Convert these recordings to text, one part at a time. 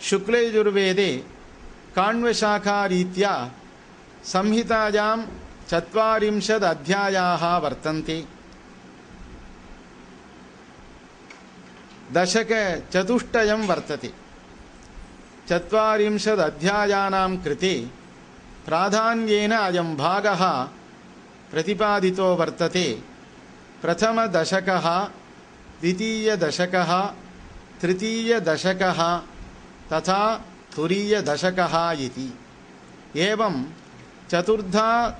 शुक्लयजुर्वेदे काण्वशाखारीत्या संहितायां चत्वारिंशदध्यायाः वर्तन्ते। दशकचतुष्टयं वर्तते। चत्वारिंशदध्यायानां कृते प्राधान्येन अयं भागः प्रतिपादितो वर्तते। प्रथमदशकः, द्वितीयदशकः, तृतीयदशकः तथा तुरीयदशकः इति। एवं चतुर्धा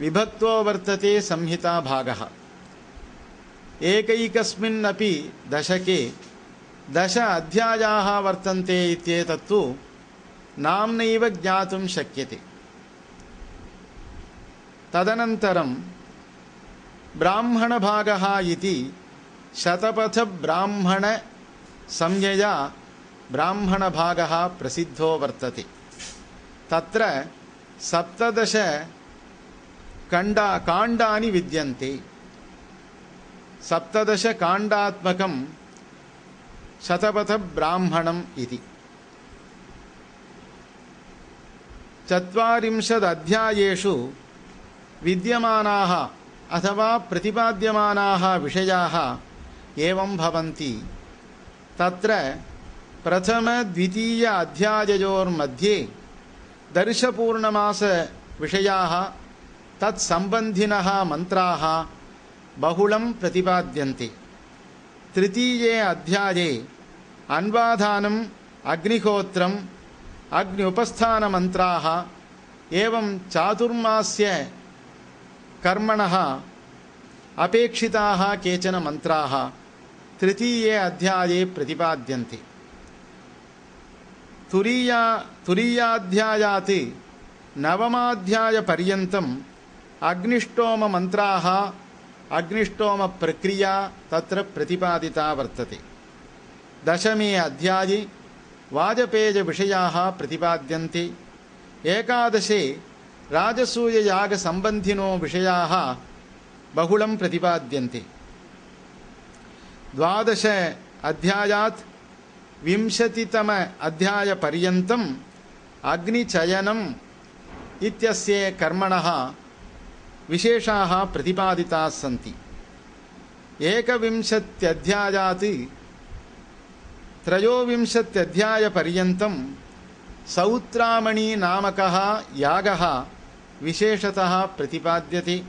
विभक्तो वर्तते संहिताभागः एकैकस्मिन्नपि दशके दश अध्यायाः वर्तन्ते इत्येतत्तु नाम्नैव ज्ञातुं शक्यते। तदनन्तरं ब्राह्मणभागः इति शतपथब्राह्मणसंज्ञया ब्राह्मणभागः प्रसिद्धो वर्तते। तत्र सप्तदश कण्डा काण्डानि विद्यन्ते। सप्तदशकाण्डात्मकं शतपथब्राह्मणम् इति। चत्वारिंशदध्यायेषु विद्यमानाः अथवा प्रतिपाद्यमानाः विषयाः एवं भवन्ति। तत्र प्रथमद्वितीय अध्याययोर्मध्ये दर्शपूर्णमासविषयाः तत्सम्बन्धिनः मन्त्राः बहुलं प्रतिपाद्यन्ते। तृतीये अध्याये अन्वाधानम् अग्निहोत्रम् अग्नि उपस्थानमन्त्राः एवं चातुर्मास्य कर्मणः अपेक्षिताः केचन मन्त्राः तृतीये अध्याये प्रतिपाद्यन्ते। तुरीया तुरीयाध्यायात् नवमाध्यायपर्यन्तम् अग्निष्टोममन्त्राः अग्निष्टोमप्रक्रिया तत्र प्रतिपादिता वर्तते। दशमे अध्याये वाजपेयविषयाः प्रतिपाद्यन्ते। एकादशे राजसूययागसम्बन्धिनो विषयाः बहुलं प्रतिपाद्यन्ते। द्वादश अध्यायात् विंशतितम अध्यायपर्यन्तम् अग्निचयनम् इत्यस्य कर्मणः विशेषाः प्रतिपादिताः सन्ति। एकविंशत्यध्यायात् त्रयोविंशत्यध्यायपर्यन्तं सौत्रामणीनामकः यागः विशेषतः प्रतिपाद्यते।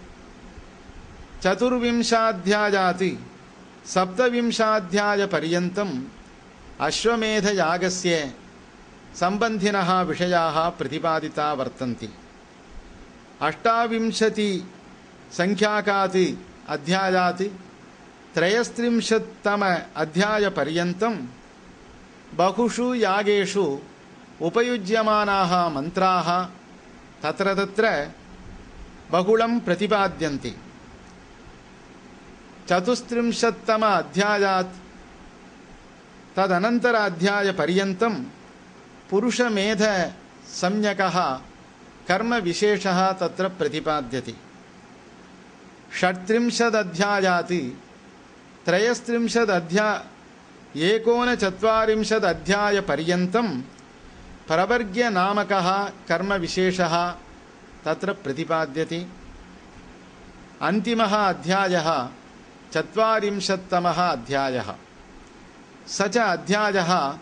चतुर्विंशाध्यायात् सप्तविंशाध्यायपर्यन्तम् अश्वमेधयागस्य सम्बन्धिनः विषयाः प्रतिपादिता वर्तन्ते अष्टाविंशतिसङ्ख्याकात् अध्यायात् त्रयस्त्रिंशत्तम अध्यायपर्यन्तं बहुषु यागेषु उपयुज्यमानाः मन्त्राः तत्र तत्र बहुलं प्रतिपाद्यन्ते चतुस्त्रिंशत्तम अध्यायात् तदनन्तर अध्यायपर्यन्तं पुरुषमेधसंज्ञकः कर्मविशेषः तत्र प्रतिपाद्यते। षट्त्रिंशदध्यायात् त्रयस्त्रिंशदध्या एकोनचत्वारिंशदध्यायपर्यन्तं प्रवर्ग्यनामकः, कर्मविशेषः तत्र प्रतिपाद्यते। अन्तिमः अध्यायः, चत्वारिंशत्तमः अध्यायः। स च अध्यायः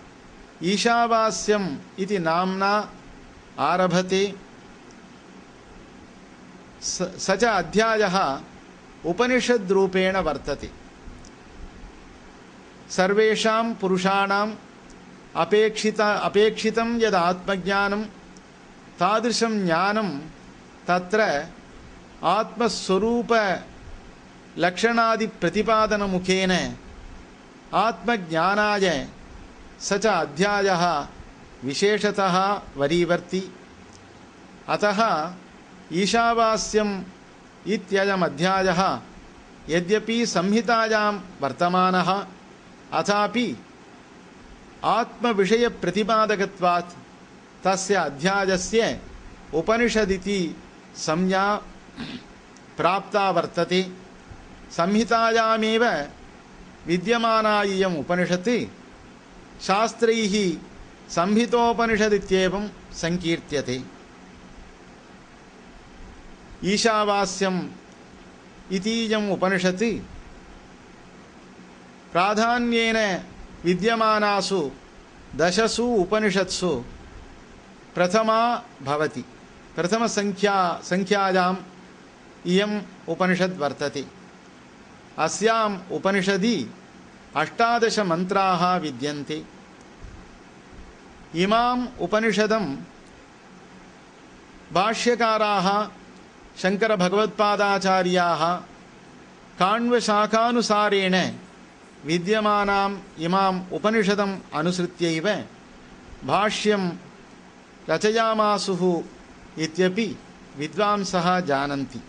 ईशावास्यम् इति नाम्ना आरभते। स स च अध्यायः उपनिषद्रूपेण वर्तते। सर्वेषां पुरुषाणाम् अपेक्षित, अपेक्षितं यद् आत्मज्ञानं, तादृशं ज्ञानं तत्र आत्मस्वरूपलक्षणादिप्रतिपादनमुखेन आत्मज्ञानाय स च अध्यायः विशेषतः वरीवर्ति। अतः ईशावास्यम् इत्ययमध्यायः यद्यपि संहितायां वर्तमानः, अथापि आत्मविषयप्रतिपादकत्वात् तस्य अध्यायस्य उपनिषदिति संज्ञा प्राप्ता वर्तते। संहितायामेव विद्यमाना इयम् उपनिषत् शास्त्रैः संहितोपनिषदित्येवं सङ्कीर्त्यते। ईशावास्यम् इतीयम् उपनिषत् प्राधान्येन विद्यमानासु दशसु उपनिषत्सु प्रथमा भवति। प्रथमसङ्ख्या सङ्ख्यायाम् इयम् उपनिषद् वर्तते अस्याम् उपनिषदि अष्टादशमन्त्राः विद्यन्ते। इमाम् उपनिषदं भाष्यकाराः शङ्करभगवत्पादाचार्याः काण्वशाखानुसारेण विद्यमानाम् इमाम् उपनिषदम् अनुसृत्यैव भाष्यं रचयामासुः इत्यपि विद्वांसः जानन्ति